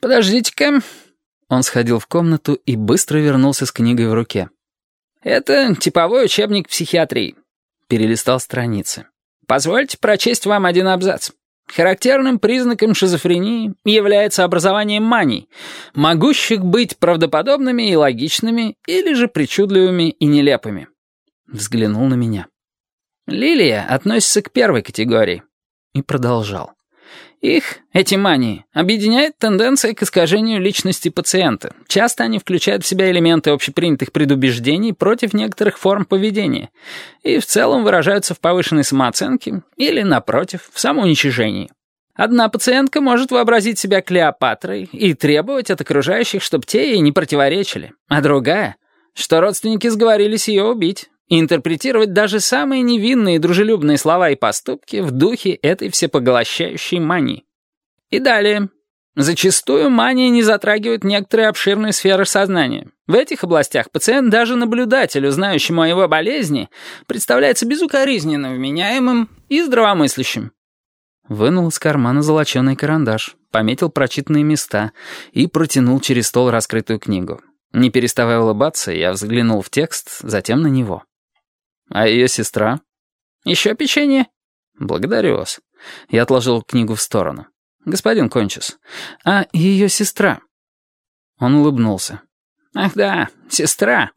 подождите-ка». Он сходил в комнату и быстро вернулся с книгой в руке. «Это типовой учебник психиатрии». Перелистал страницы. «Позвольте прочесть вам один абзац. Характерным признаком шизофрении является образование маний, могущих быть правдоподобными и логичными, или же причудливыми и нелепыми. Взглянул на меня. Лилия относится к первой категории. И продолжал. Их, эти мании, объединяет тенденция к искажению личности пациента. Часто они включают в себя элементы общепринятых предубеждений против некоторых форм поведения и в целом выражаются в повышенной самооценке или, напротив, в самоуничижении. Одна пациентка может вообразить себя Клеопатрой и требовать от окружающих, чтобы те ей не противоречили, а другая, что родственники сговорились ее убить, интерпретировать даже самые невинные и дружелюбные слова и поступки в духе этой всепоглощающей мании. И далее. Зачастую мания не затрагивает некоторые обширные сферы сознания. В этих областях пациент даже наблюдателю, знающему о его болезни, представляется безукоризненно вменяемым и здравомыслящим. Вынул из кармана золоченый карандаш, пометил прочитанные места и протянул через стол раскрытую книгу. Не переставая улыбаться, я взглянул в текст, затем на него. «А ее сестра?» «Еще печенье?» «Благодарю вас». Я отложил книгу в сторону. «Господин Кончис, а ее сестра?» Он улыбнулся. «Ах да, сестра.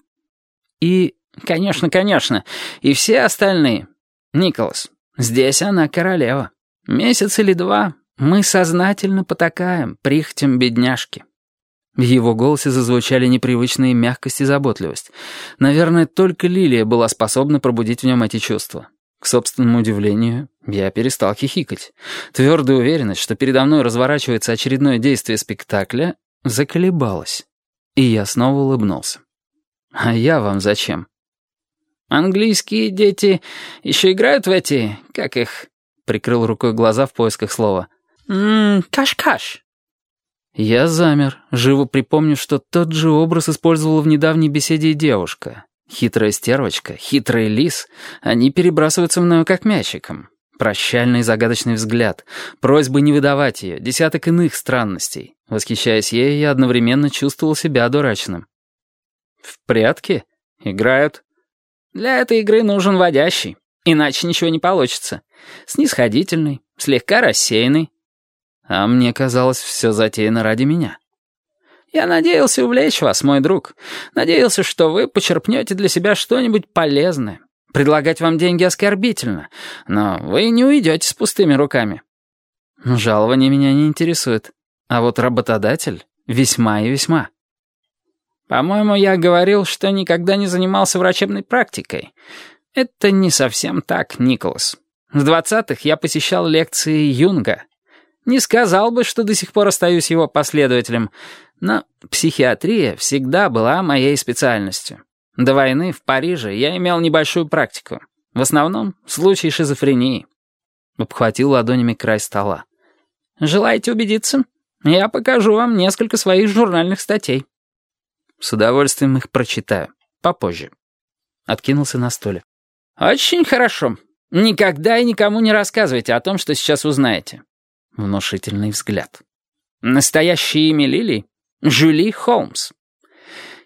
И, конечно, конечно, и все остальные. Николас, здесь она королева. Месяц или два мы сознательно потакаем прихотям бедняжки». В его голосе зазвучали непривычные мягкость и заботливость. Наверное, только Лилия была способна пробудить в нем эти чувства. К собственному удивлению, я перестал хихикать. Твердая уверенность, что передо мной разворачивается очередное действие спектакля, заколебалась. И я снова улыбнулся. «А я вам зачем?» «Английские дети еще играют в эти... как их...» Прикрыл рукой глаза в поисках слова. «Ммм, каш-каш». Я замер, живо припомнив, что тот же образ использовала в недавней беседе девушка. Хитрая стервочка, хитрый лис, они перебрасываются мною как мячиком. Прощальный загадочный взгляд, просьбы не выдавать ее, десяток иных странностей. Восхищаясь ей, я одновременно чувствовал себя дурачным. «В прятки? Играют?» «Для этой игры нужен водящий, иначе ничего не получится. Снисходительный, слегка рассеянный, а мне казалось, все затеяно ради меня. Я надеялся увлечь вас, мой друг. Надеялся, что вы почерпнете для себя что-нибудь полезное. Предлагать вам деньги оскорбительно, но вы не уйдете с пустыми руками. Жалование меня не интересует, а вот работодатель весьма и весьма. По-моему, я говорил, что никогда не занимался врачебной практикой. Это не совсем так, Николас. В двадцатых я посещал лекции Юнга — не сказал бы, что до сих пор остаюсь его последователем, но психиатрия всегда была моей специальностью. До войны в Париже я имел небольшую практику. В основном случаи шизофрении. Обхватил ладонями край стола. «Желаете убедиться? Я покажу вам несколько своих журнальных статей». С удовольствием их прочитаю. Попозже. Откинулся на стуле. «Очень хорошо. Никогда и никому не рассказывайте о том, что сейчас узнаете. Внушительный взгляд. Настоящее имя Лили — Жюли Холмс.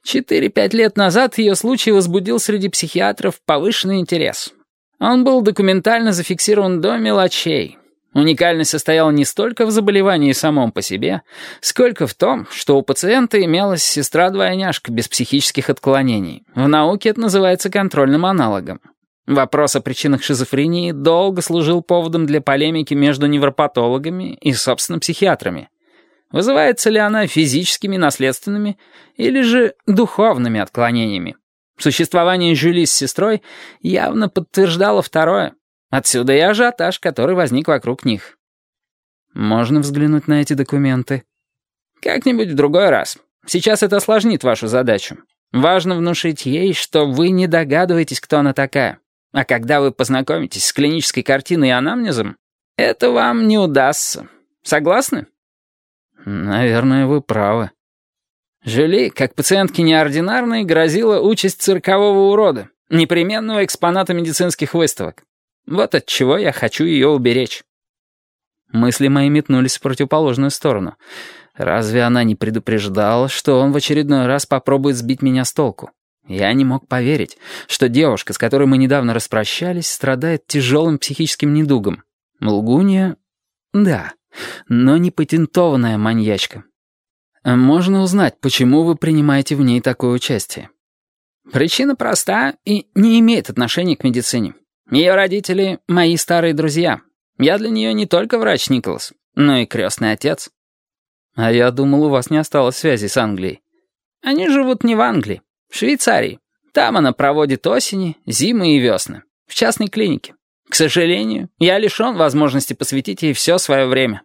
Четыре-пять лет назад ее случай возбудил среди психиатров повышенный интерес. Он был документально зафиксирован до мелочей. Уникальность состояла не столько в заболевании самом по себе, сколько в том, что у пациента имелась сестра-двойняшка без психических отклонений. В науке это называется контрольным аналогом. Вопрос о причинах шизофрении долго служил поводом для полемики между невропатологами и, собственно, психиатрами. Вызывается ли она физическими, наследственными или же духовными отклонениями? Существование Жюли с сестрой явно подтверждало второе. Отсюда и ажиотаж, который возник вокруг них. Можно взглянуть на эти документы? Как-нибудь в другой раз. Сейчас это осложнит вашу задачу. Важно внушить ей, что вы не догадываетесь, кто она такая. А когда вы познакомитесь с клинической картиной и анамнезом, это вам не удастся. Согласны? Наверное, вы правы. Жюли, как пациентке неординарной, грозила участь циркового урода, непременного экспоната медицинских выставок. Вот от чего я хочу ее уберечь. Мысли мои метнулись в противоположную сторону. Разве она не предупреждала, что он в очередной раз попробует сбить меня с толку? Я не мог поверить, что девушка, с которой мы недавно распрощались, страдает тяжелым психическим недугом. Лгунья? Да, но не патентованная маньячка. Можно узнать, почему вы принимаете в ней такое участие? Причина проста и не имеет отношения к медицине. Ее родители — мои старые друзья. Я для нее не только врач Николас, но и крестный отец. А я думал, у вас не осталось связи с Англией. Они живут не в Англии, Швейцарии. Там она проводит осени, зимы и весны. В частной клинике. К сожалению, я лишен возможности посвятить ей все свое время.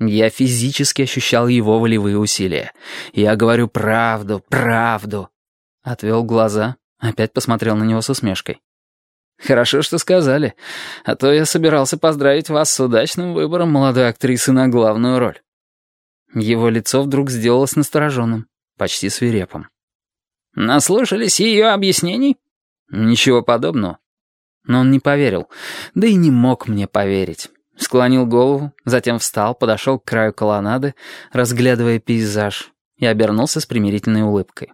Я физически ощущал его волевые усилия. Я говорю правду, правду. Отвел глаза, опять посмотрел на него с усмешкой. «Хорошо, что сказали, а то я собирался поздравить вас с удачным выбором молодой актрисы на главную роль». Его лицо вдруг сделалось настороженным, почти свирепым. «Наслушались ее объяснений?» «Ничего подобного». Но он не поверил, да и не мог мне поверить. Склонил голову, затем встал, подошел к краю колоннады, разглядывая пейзаж, и обернулся с примирительной улыбкой.